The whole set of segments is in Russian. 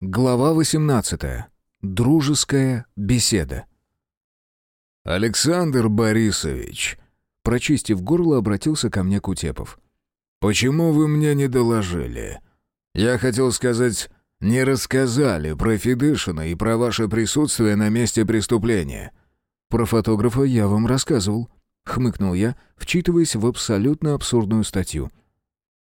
Глава 18. Дружеская беседа. «Александр Борисович», — прочистив горло, обратился ко мне Кутепов. «Почему вы мне не доложили? Я хотел сказать, не рассказали про Федышина и про ваше присутствие на месте преступления». «Про фотографа я вам рассказывал», — хмыкнул я, вчитываясь в абсолютно абсурдную статью —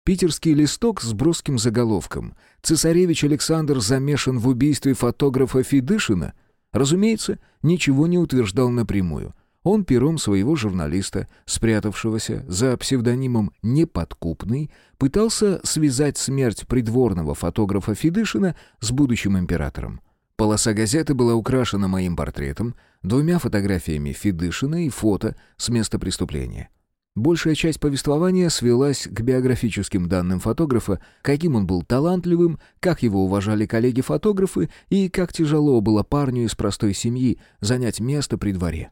Питерский листок с броским заголовком «Цесаревич Александр замешан в убийстве фотографа Федышина» разумеется, ничего не утверждал напрямую. Он пером своего журналиста, спрятавшегося за псевдонимом «Неподкупный», пытался связать смерть придворного фотографа Федышина с будущим императором. Полоса газеты была украшена моим портретом, двумя фотографиями Федышина и фото с места преступления. Большая часть повествования свелась к биографическим данным фотографа, каким он был талантливым, как его уважали коллеги-фотографы и как тяжело было парню из простой семьи занять место при дворе.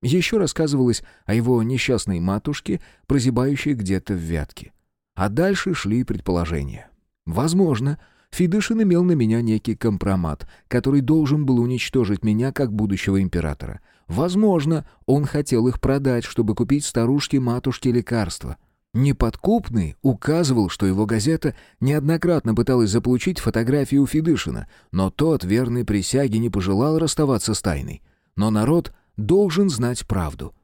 Еще рассказывалось о его несчастной матушке, прозябающей где-то в Вятке. А дальше шли предположения. Возможно, Фидышин имел на меня некий компромат, который должен был уничтожить меня как будущего императора — Возможно, он хотел их продать, чтобы купить старушке-матушке лекарства. Неподкупный указывал, что его газета неоднократно пыталась заполучить фотографию Федышина, но тот, верный присяге, не пожелал расставаться с тайной. Но народ должен знать правду.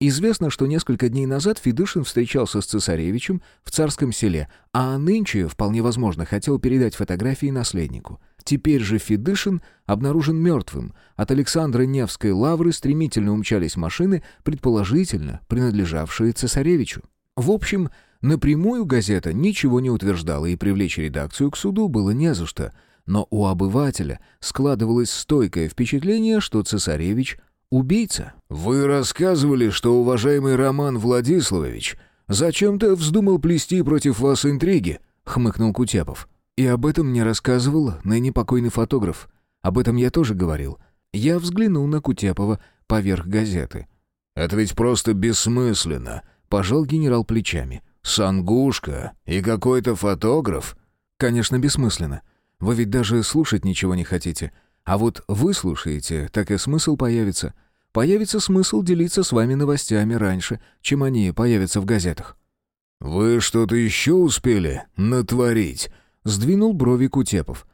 Известно, что несколько дней назад Федышин встречался с цесаревичем в царском селе, а нынче, вполне возможно, хотел передать фотографии наследнику. Теперь же Федышин обнаружен мертвым. От Александра Невской лавры стремительно умчались машины, предположительно принадлежавшие цесаревичу. В общем, напрямую газета ничего не утверждала, и привлечь редакцию к суду было не за что. Но у обывателя складывалось стойкое впечатление, что цесаревич — убийца. «Вы рассказывали, что уважаемый Роман Владиславович зачем-то вздумал плести против вас интриги», — хмыкнул Кутепов. И об этом мне рассказывал ныне покойный фотограф. Об этом я тоже говорил. Я взглянул на Кутепова поверх газеты. «Это ведь просто бессмысленно», — пожал генерал плечами. «Сангушка и какой-то фотограф?» «Конечно, бессмысленно. Вы ведь даже слушать ничего не хотите. А вот вы слушаете, так и смысл появится. Появится смысл делиться с вами новостями раньше, чем они появятся в газетах». «Вы что-то еще успели натворить?» Сдвинул брови Кутепов.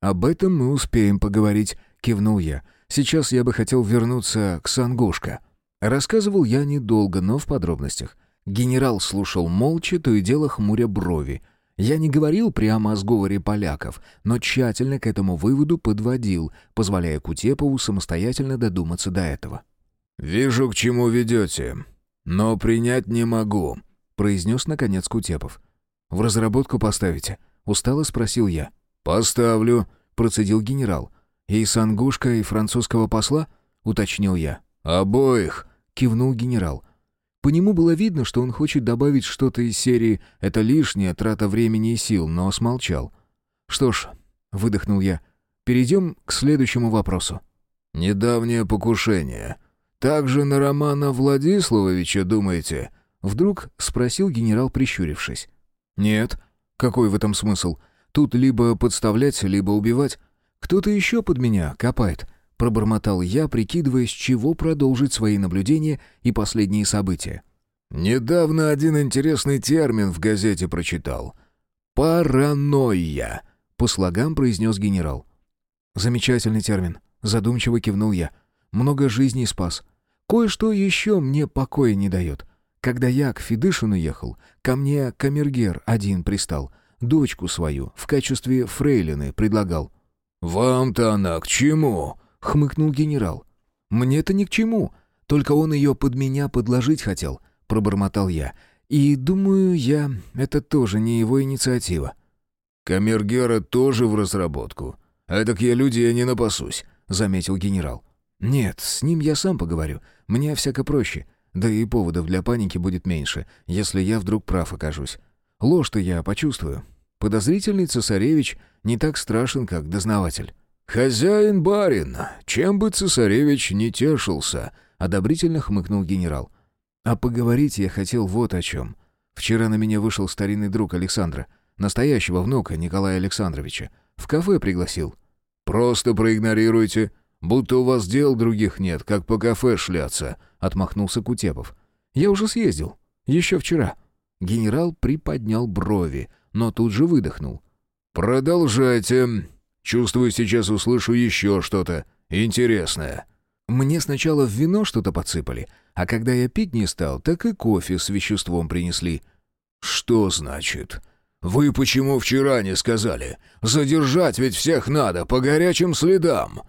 «Об этом мы успеем поговорить», — кивнул я. «Сейчас я бы хотел вернуться к Сангушка». Рассказывал я недолго, но в подробностях. Генерал слушал молча, то и дело хмуря брови. Я не говорил прямо о сговоре поляков, но тщательно к этому выводу подводил, позволяя Кутепову самостоятельно додуматься до этого. «Вижу, к чему ведете, но принять не могу», — произнес наконец Кутепов. «В разработку поставите?» Устало спросил я. «Поставлю», — процедил генерал. «И Сангушка, и французского посла?» — уточнил я. «Обоих», — кивнул генерал. По нему было видно, что он хочет добавить что-то из серии «это лишняя трата времени и сил», но смолчал. «Что ж», — выдохнул я, — «перейдем к следующему вопросу». «Недавнее покушение. Также на Романа Владиславовича, думаете?» Вдруг спросил генерал, прищурившись. «Нет», какой в этом смысл? Тут либо подставлять, либо убивать. Кто-то еще под меня копает. Пробормотал я, прикидывая, с чего продолжить свои наблюдения и последние события. «Недавно один интересный термин в газете прочитал. Паранойя», — по слогам произнес генерал. «Замечательный термин», — задумчиво кивнул я. «Много жизней спас. Кое-что еще мне покоя не дает. Когда я к Федышину ехал, ко мне камергер один пристал, дочку свою в качестве фрейлины предлагал. «Вам-то она к чему?» — хмыкнул генерал. «Мне-то ни к чему, только он ее под меня подложить хотел», — пробормотал я. «И думаю я, это тоже не его инициатива». «Камергера тоже в разработку. Эдак я людей не напасусь», — заметил генерал. «Нет, с ним я сам поговорю. Мне всяко проще. Да и поводов для паники будет меньше, если я вдруг прав окажусь. Ложь-то я почувствую. Подозрительный цесаревич не так страшен, как дознаватель. «Хозяин барин, чем бы цесаревич не тешился», — одобрительно хмыкнул генерал. «А поговорить я хотел вот о чем. Вчера на меня вышел старинный друг Александра, настоящего внука Николая Александровича. В кафе пригласил». «Просто проигнорируйте, будто у вас дел других нет, как по кафе шляться», — отмахнулся Кутепов. «Я уже съездил. Еще вчера». Генерал приподнял брови, но тут же выдохнул. «Продолжайте. Чувствую, сейчас услышу еще что-то интересное». Мне сначала в вино что-то подсыпали, а когда я пить не стал, так и кофе с веществом принесли. «Что значит? Вы почему вчера не сказали? Задержать ведь всех надо, по горячим следам!»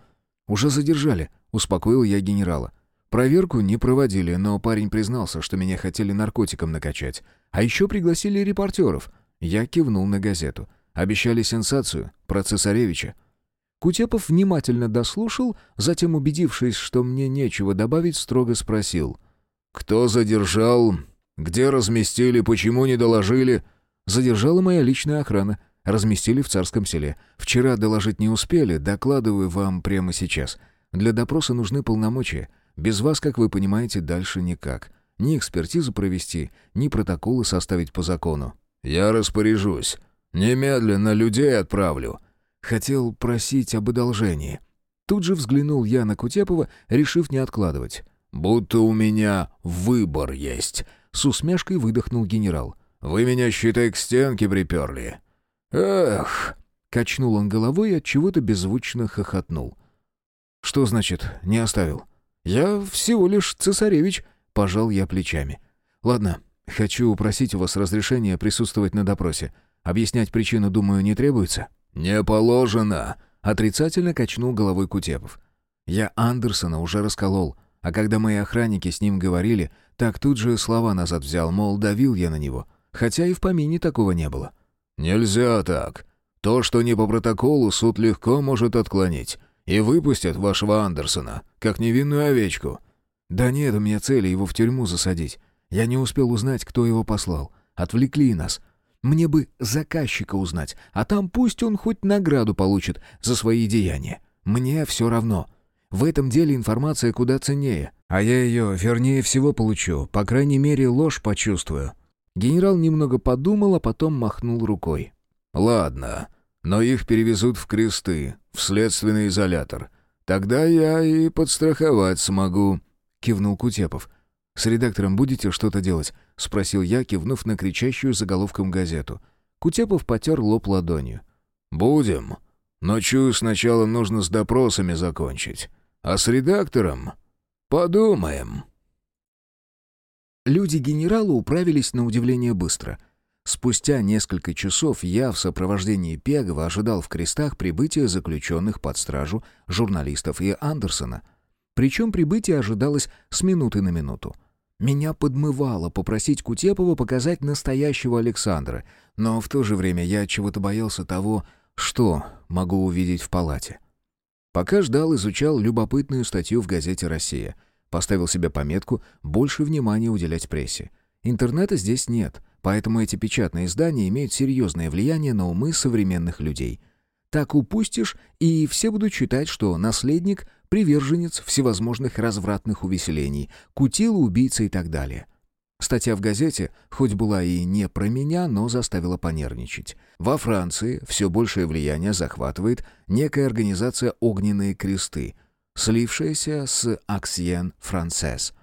«Уже задержали», — успокоил я генерала. Проверку не проводили, но парень признался, что меня хотели наркотиком накачать. А еще пригласили репортеров. Я кивнул на газету. Обещали сенсацию про цесаревича. Кутепов внимательно дослушал, затем, убедившись, что мне нечего добавить, строго спросил. «Кто задержал? Где разместили? Почему не доложили?» «Задержала моя личная охрана. Разместили в Царском селе. Вчера доложить не успели, докладываю вам прямо сейчас. Для допроса нужны полномочия. Без вас, как вы понимаете, дальше никак. Ни экспертизу провести, ни протоколы составить по закону». «Я распоряжусь. Немедленно людей отправлю. Хотел просить об одолжении. Тут же взглянул я на Кутепова, решив не откладывать. «Будто у меня выбор есть», — с усмешкой выдохнул генерал. «Вы меня, считай, к стенке приперли». «Эх!» — качнул он головой и от чего-то беззвучно хохотнул. «Что значит «не оставил»?» «Я всего лишь цесаревич», — пожал я плечами. «Ладно, хочу упросить у вас разрешения присутствовать на допросе. Объяснять причину, думаю, не требуется?» «Не положено!» — отрицательно качнул головой Кутепов. «Я Андерсона уже расколол, а когда мои охранники с ним говорили, так тут же слова назад взял, мол, давил я на него, хотя и в помине такого не было». «Нельзя так. То, что не по протоколу, суд легко может отклонить, и выпустят вашего Андерсона, как невинную овечку». «Да нет у меня цели его в тюрьму засадить. Я не успел узнать, кто его послал. Отвлекли нас. Мне бы заказчика узнать, а там пусть он хоть награду получит за свои деяния. Мне все равно. В этом деле информация куда ценнее, а я ее, вернее всего, получу. По крайней мере, ложь почувствую». Генерал немного подумал, а потом махнул рукой. «Ладно, но их перевезут в кресты, в следственный изолятор. Тогда я и подстраховать смогу», — кивнул Кутепов. «С редактором будете что-то делать?» — спросил я, кивнув на кричащую заголовком газету. Кутепов потер лоб ладонью. «Будем. Но чую, сначала нужно с допросами закончить. А с редактором подумаем». Люди генерала управились на удивление быстро. Спустя несколько часов я в сопровождении Пегова ожидал в крестах прибытия заключенных под стражу журналистов и Андерсона. Причем прибытие ожидалось с минуты на минуту. Меня подмывало попросить Кутепова показать настоящего Александра, но в то же время я чего-то боялся того, что могу увидеть в палате. Пока ждал, изучал любопытную статью в газете «Россия». Поставил себе пометку «больше внимания уделять прессе». Интернета здесь нет, поэтому эти печатные издания имеют серьезное влияние на умы современных людей. Так упустишь, и все будут считать, что наследник приверженец всевозможных развратных увеселений, кутил, убийца и так далее. Статья в газете, хоть была и не про меня, но заставила понервничать. Во Франции все большее влияние захватывает некая организация «Огненные кресты», слившаяся с «Аксьен Францесс».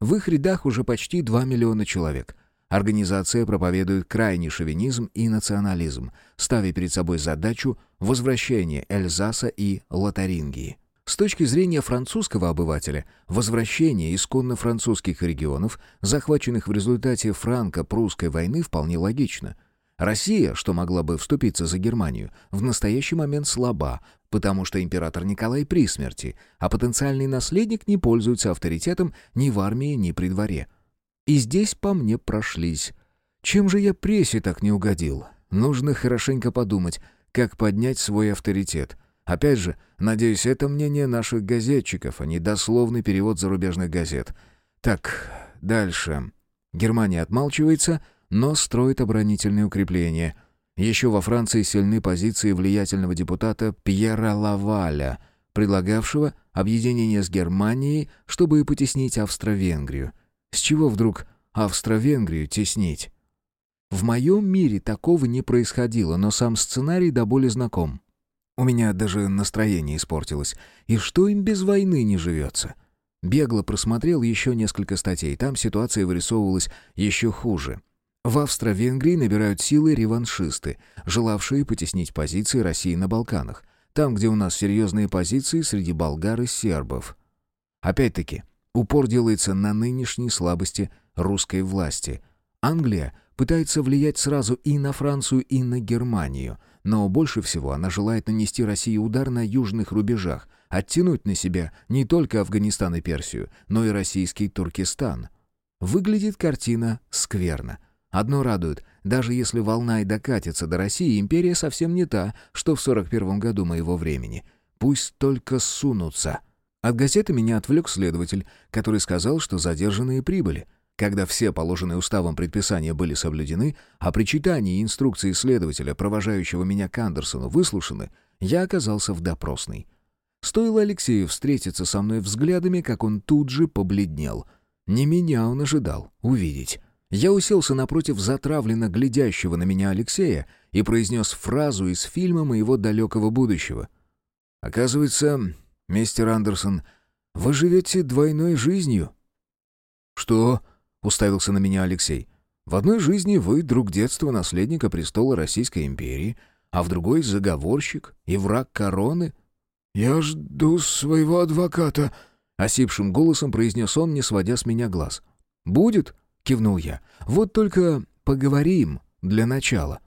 В их рядах уже почти 2 миллиона человек. Организация проповедует крайний шовинизм и национализм, ставя перед собой задачу возвращения Эльзаса и Лотарингии. С точки зрения французского обывателя, возвращение исконно французских регионов, захваченных в результате франко-прусской войны, вполне логично. Россия, что могла бы вступиться за Германию, в настоящий момент слаба, потому что император Николай при смерти, а потенциальный наследник не пользуется авторитетом ни в армии, ни при дворе. И здесь по мне прошлись. Чем же я прессе так не угодил? Нужно хорошенько подумать, как поднять свой авторитет. Опять же, надеюсь, это мнение наших газетчиков, а не дословный перевод зарубежных газет. Так, дальше. Германия отмалчивается, но строит оборонительные укрепления. Еще во Франции сильны позиции влиятельного депутата Пьера Лаваля, предлагавшего объединение с Германией, чтобы и потеснить Австро-Венгрию. С чего вдруг Австро-Венгрию теснить? В моем мире такого не происходило, но сам сценарий до боли знаком. У меня даже настроение испортилось. И что им без войны не живется? Бегло просмотрел еще несколько статей. Там ситуация вырисовывалась еще хуже. В Австро-Венгрии набирают силы реваншисты, желавшие потеснить позиции России на Балканах. Там, где у нас серьезные позиции среди болгар и сербов. Опять-таки, упор делается на нынешней слабости русской власти. Англия пытается влиять сразу и на Францию, и на Германию, но больше всего она желает нанести России удар на южных рубежах, оттянуть на себя не только Афганистан и Персию, но и российский Туркестан. Выглядит картина скверно. Одно радует, даже если волна и докатится до России, империя совсем не та, что в 41 году моего времени. Пусть только сунутся. От газеты меня отвлек следователь, который сказал, что задержанные прибыли. Когда все положенные уставом предписания были соблюдены, а причитания и инструкции следователя, провожающего меня к Андерсону, выслушаны, я оказался в допросной. Стоило Алексею встретиться со мной взглядами, как он тут же побледнел. Не меня он ожидал увидеть. Я уселся напротив затравленно глядящего на меня Алексея и произнес фразу из фильма моего далекого будущего. «Оказывается, мистер Андерсон, вы живете двойной жизнью». «Что?» — уставился на меня Алексей. «В одной жизни вы друг детства наследника престола Российской империи, а в другой — заговорщик и враг короны». «Я жду своего адвоката», — осипшим голосом произнес он, не сводя с меня глаз. «Будет?» — кивнул я. «Вот только поговорим для начала».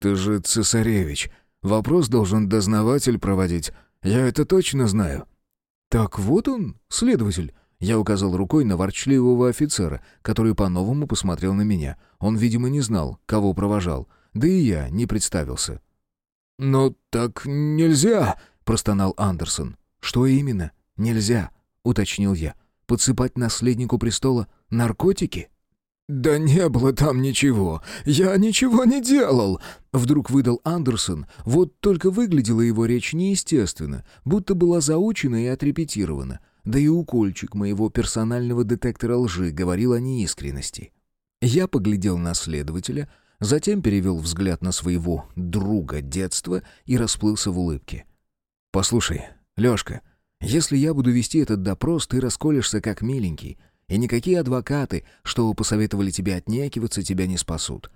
«Ты же цесаревич. Вопрос должен дознаватель проводить. Я это точно знаю». «Так вот он, следователь. Я указал рукой на ворчливого офицера, который по-новому посмотрел на меня. Он, видимо, не знал, кого провожал. Да и я не представился. «Но так нельзя!» — простонал Андерсон. «Что именно? Нельзя!» — уточнил я. «Подсыпать наследнику престола наркотики?» «Да не было там ничего. Я ничего не делал!» Вдруг выдал Андерсон. Вот только выглядела его речь неестественно, будто была заучена и отрепетирована. Да и укольчик моего персонального детектора лжи говорил о неискренности. Я поглядел на следователя, затем перевел взгляд на своего друга детства и расплылся в улыбке. «Послушай, Лёшка, если я буду вести этот допрос, ты расколешься как миленький, и никакие адвокаты, что посоветовали тебе отнекиваться, тебя не спасут».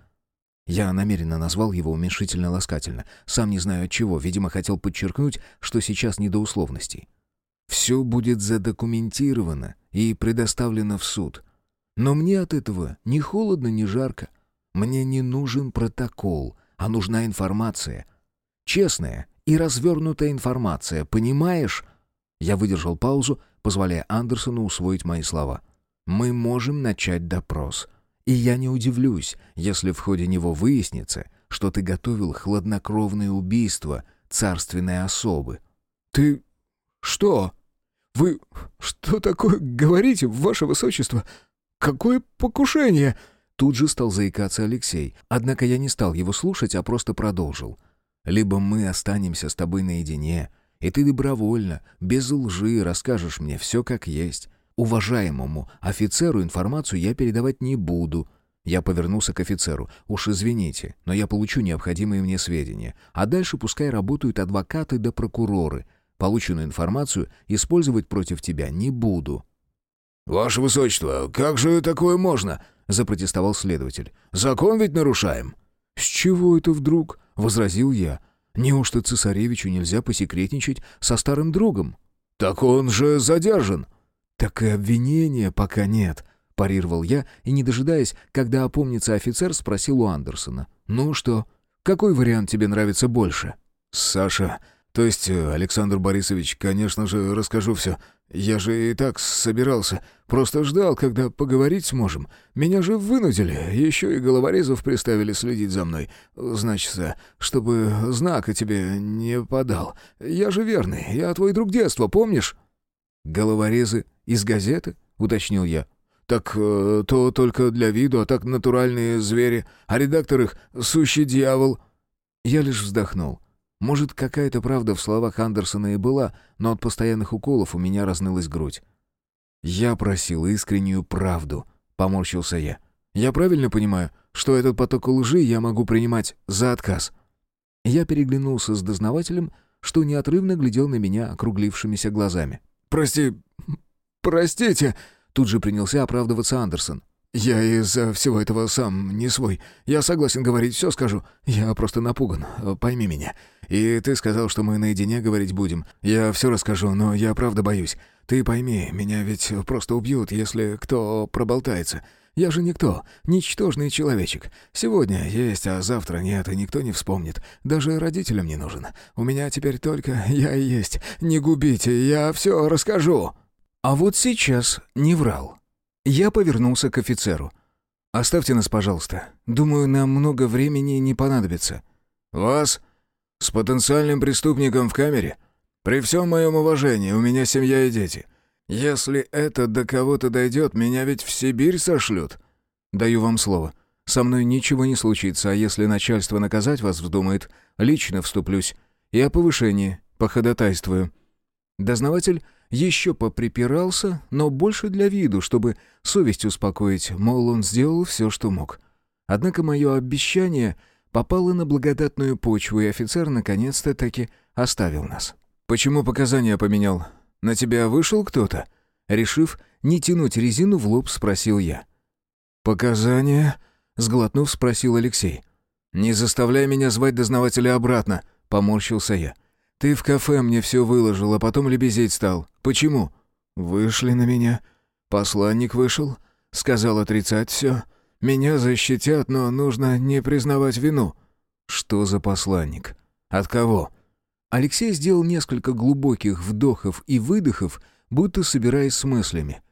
Я намеренно назвал его уменьшительно-ласкательно, сам не знаю от чего, видимо, хотел подчеркнуть, что сейчас не до условностей. Все будет задокументировано и предоставлено в суд. Но мне от этого ни холодно, ни жарко. Мне не нужен протокол, а нужна информация. Честная и развернутая информация, понимаешь? Я выдержал паузу, позволяя Андерсону усвоить мои слова. Мы можем начать допрос. И я не удивлюсь, если в ходе него выяснится, что ты готовил хладнокровное убийство царственной особы. «Ты что?» «Вы что такое говорите, ваше высочество? Какое покушение?» Тут же стал заикаться Алексей. Однако я не стал его слушать, а просто продолжил. «Либо мы останемся с тобой наедине, и ты добровольно, без лжи, расскажешь мне все как есть. Уважаемому офицеру информацию я передавать не буду». Я повернулся к офицеру. «Уж извините, но я получу необходимые мне сведения. А дальше пускай работают адвокаты да прокуроры. Полученную информацию использовать против тебя не буду». «Ваше Высочество, как же такое можно?» — запротестовал следователь. «Закон ведь нарушаем». «С чего это вдруг?» — возразил я. «Неужто цесаревичу нельзя посекретничать со старым другом?» «Так он же задержан». «Так и обвинения пока нет», — парировал я, и, не дожидаясь, когда опомнится офицер, спросил у Андерсона. «Ну что, какой вариант тебе нравится больше?» «Саша, то есть, э, Александр Борисович, конечно же, расскажу все. Я же и так собирался. Просто ждал, когда поговорить сможем. Меня же вынудили. Еще и головорезов приставили следить за мной. Значит, чтобы знака тебе не подал. Я же верный. Я твой друг детства, помнишь?» «Головорезы из газеты?» — уточнил я. «Так э, то только для виду, а так натуральные звери. А редактор их — сущий дьявол». Я лишь вздохнул. Может, какая-то правда в словах Андерсона и была, но от постоянных уколов у меня разнылась грудь. «Я просил искреннюю правду», — поморщился я. «Я правильно понимаю, что этот поток лжи я могу принимать за отказ?» Я переглянулся с дознавателем, что неотрывно глядел на меня округлившимися глазами. «Прости... простите!» Тут же принялся оправдываться Андерсон. «Я из-за всего этого сам не свой. Я согласен говорить, все скажу. Я просто напуган, пойми меня. И ты сказал, что мы наедине говорить будем. Я все расскажу, но я правда боюсь. Ты пойми, меня ведь просто убьют, если кто проболтается. Я же никто, ничтожный человечек. Сегодня есть, а завтра нет, и никто не вспомнит. Даже родителям не нужен. У меня теперь только я и есть. Не губите, я все расскажу». А вот сейчас не врал. Я повернулся к офицеру. «Оставьте нас, пожалуйста. Думаю, нам много времени не понадобится». «Вас? С потенциальным преступником в камере? При всем моем уважении, у меня семья и дети. Если это до кого-то дойдет, меня ведь в Сибирь сошлют». «Даю вам слово. Со мной ничего не случится, а если начальство наказать вас вздумает, лично вступлюсь. И о повышении походатайствую». Дознаватель еще поприпирался, но больше для виду, чтобы совесть успокоить, мол, он сделал все, что мог. Однако мое обещание попало на благодатную почву, и офицер наконец-то таки оставил нас. «Почему показания поменял? На тебя вышел кто-то?» Решив не тянуть резину в лоб, спросил я. «Показания?» — сглотнув, спросил Алексей. «Не заставляй меня звать дознавателя обратно», — поморщился я. Ты в кафе мне все выложил, а потом лебезить стал. Почему?» «Вышли на меня. Посланник вышел. Сказал отрицать все. Меня защитят, но нужно не признавать вину». «Что за посланник? От кого?» Алексей сделал несколько глубоких вдохов и выдохов, будто собираясь с мыслями.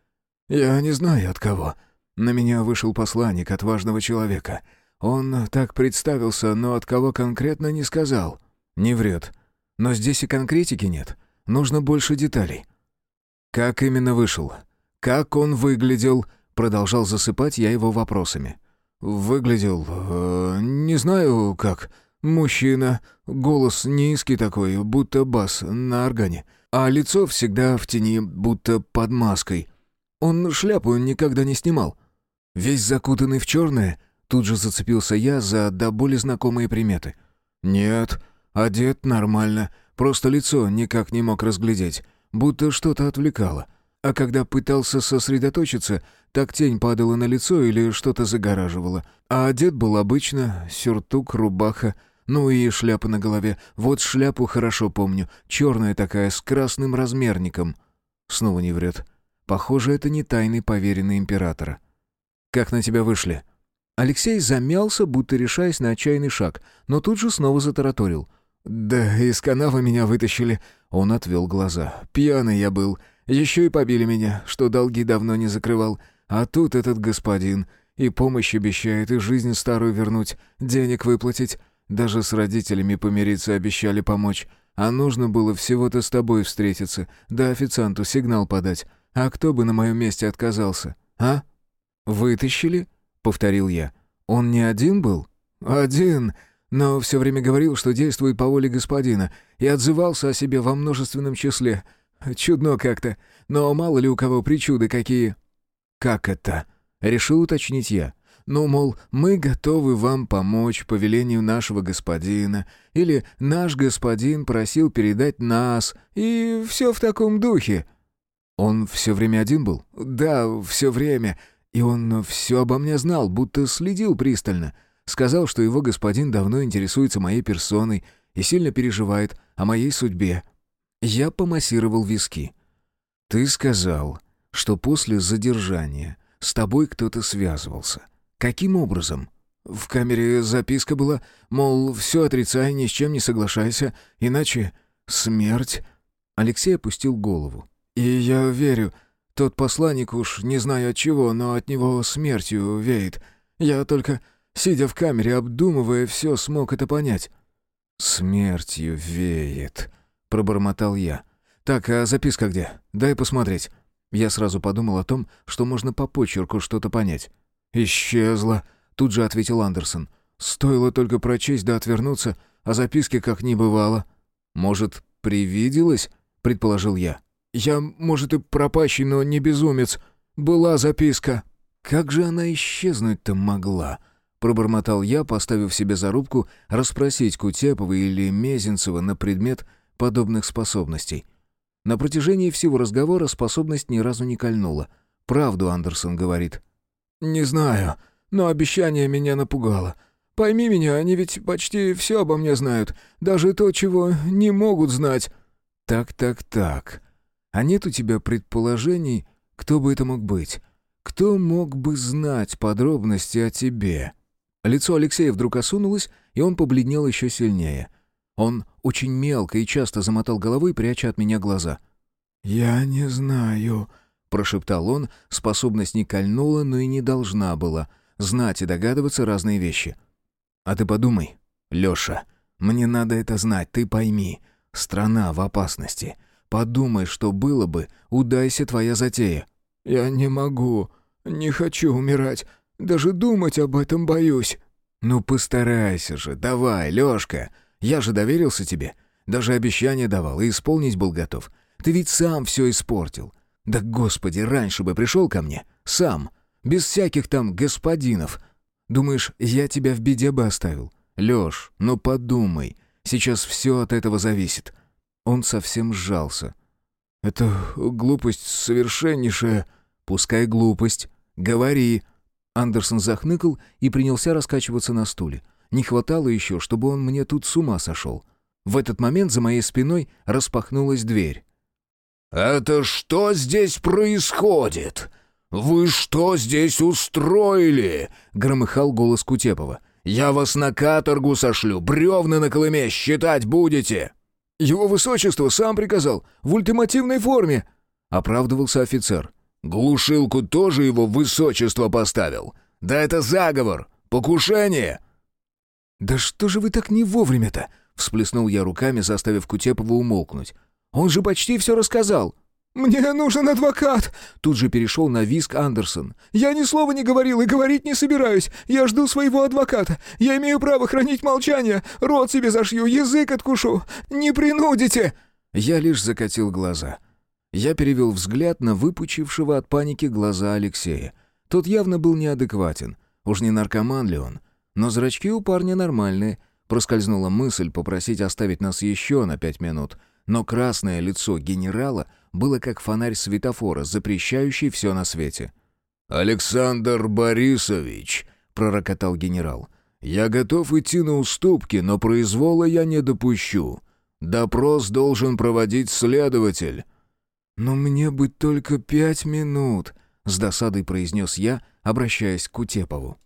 «Я не знаю, от кого. На меня вышел посланник от важного человека. Он так представился, но от кого конкретно не сказал». «Не врет. Но здесь и конкретики нет. Нужно больше деталей. Как именно вышел? Как он выглядел? Продолжал засыпать я его вопросами. Выглядел... Э, не знаю как. Мужчина. Голос низкий такой, будто бас на органе. А лицо всегда в тени, будто под маской. Он шляпу никогда не снимал. Весь закутанный в черное, тут же зацепился я за до боли знакомые приметы. «Нет, Одет нормально, просто лицо никак не мог разглядеть, будто что-то отвлекало. А когда пытался сосредоточиться, так тень падала на лицо или что-то загораживало. А одет был обычно, сюртук, рубаха, ну и шляпа на голове. Вот шляпу хорошо помню, черная такая, с красным размерником. Снова не врет. Похоже, это не тайный поверенный императора. «Как на тебя вышли?» Алексей замялся, будто решаясь на отчаянный шаг, но тут же снова затараторил. «Да из канавы меня вытащили». Он отвел глаза. «Пьяный я был. Еще и побили меня, что долги давно не закрывал. А тут этот господин. И помощь обещает, и жизнь старую вернуть, денег выплатить. Даже с родителями помириться обещали помочь. А нужно было всего-то с тобой встретиться, да официанту сигнал подать. А кто бы на моем месте отказался, а?» «Вытащили?» — повторил я. «Он не один был?» «Один!» но все время говорил, что действует по воле господина, и отзывался о себе во множественном числе. Чудно как-то, но мало ли у кого причуды какие». «Как это?» — решил уточнить я. «Ну, мол, мы готовы вам помочь по велению нашего господина, или наш господин просил передать нас, и все в таком духе». «Он все время один был?» «Да, все время, и он все обо мне знал, будто следил пристально». Сказал, что его господин давно интересуется моей персоной и сильно переживает о моей судьбе. Я помассировал виски. «Ты сказал, что после задержания с тобой кто-то связывался. Каким образом?» «В камере записка была, мол, все отрицай, ни с чем не соглашайся, иначе смерть». Алексей опустил голову. «И я верю, тот посланник уж не знаю от чего, но от него смертью веет. Я только Сидя в камере, обдумывая все, смог это понять. «Смертью веет», — пробормотал я. «Так, а записка где? Дай посмотреть». Я сразу подумал о том, что можно по почерку что-то понять. «Исчезла», — тут же ответил Андерсон. «Стоило только прочесть да отвернуться, а записки как не бывало». «Может, привиделось?» — предположил я. «Я, может, и пропащий, но не безумец. Была записка». «Как же она исчезнуть-то могла?» пробормотал я, поставив себе зарубку расспросить Кутепова или Мезенцева на предмет подобных способностей. На протяжении всего разговора способность ни разу не кольнула. Правду Андерсон говорит. «Не знаю, но обещание меня напугало. Пойми меня, они ведь почти все обо мне знают, даже то, чего не могут знать». «Так, так, так. А нет у тебя предположений, кто бы это мог быть? Кто мог бы знать подробности о тебе?» Лицо Алексея вдруг осунулось, и он побледнел еще сильнее. Он очень мелко и часто замотал головой, пряча от меня глаза. «Я не знаю», — прошептал он. Способность не кольнула, но и не должна была. Знать и догадываться разные вещи. «А ты подумай, Леша, мне надо это знать, ты пойми. Страна в опасности. Подумай, что было бы, удайся твоя затея». «Я не могу, не хочу умирать. Даже думать об этом боюсь». «Ну постарайся же, давай, Лёшка. Я же доверился тебе. Даже обещание давал и исполнить был готов. Ты ведь сам все испортил. Да господи, раньше бы пришел ко мне. Сам. Без всяких там господинов. Думаешь, я тебя в беде бы оставил? Лёш, ну подумай. Сейчас все от этого зависит». Он совсем сжался. «Это глупость совершеннейшая». «Пускай глупость. Говори». Андерсон захныкал и принялся раскачиваться на стуле. Не хватало еще, чтобы он мне тут с ума сошел. В этот момент за моей спиной распахнулась дверь. «Это что здесь происходит? Вы что здесь устроили?» — громыхал голос Кутепова. «Я вас на каторгу сошлю, бревна на Колыме считать будете!» «Его высочество сам приказал, в ультимативной форме!» — оправдывался офицер. «Глушилку тоже его высочество поставил. Да это заговор, покушение!» «Да что же вы так не вовремя-то?» — всплеснул я руками, заставив Кутепова умолкнуть. «Он же почти все рассказал!» «Мне нужен адвокат!» Тут же перешел на виск Андерсон. «Я ни слова не говорил и говорить не собираюсь. Я жду своего адвоката. Я имею право хранить молчание. Рот себе зашью, язык откушу. Не принудите!» Я лишь закатил глаза. Я перевел взгляд на выпучившего от паники глаза Алексея. Тот явно был неадекватен. Уж не наркоман ли он? Но зрачки у парня нормальные. Проскользнула мысль попросить оставить нас еще на пять минут. Но красное лицо генерала было как фонарь светофора, запрещающий все на свете. «Александр Борисович», — пророкотал генерал, — «я готов идти на уступки, но произвола я не допущу. Допрос должен проводить следователь». «Но мне бы только пять минут», — с досадой произнес я, обращаясь к Кутепову.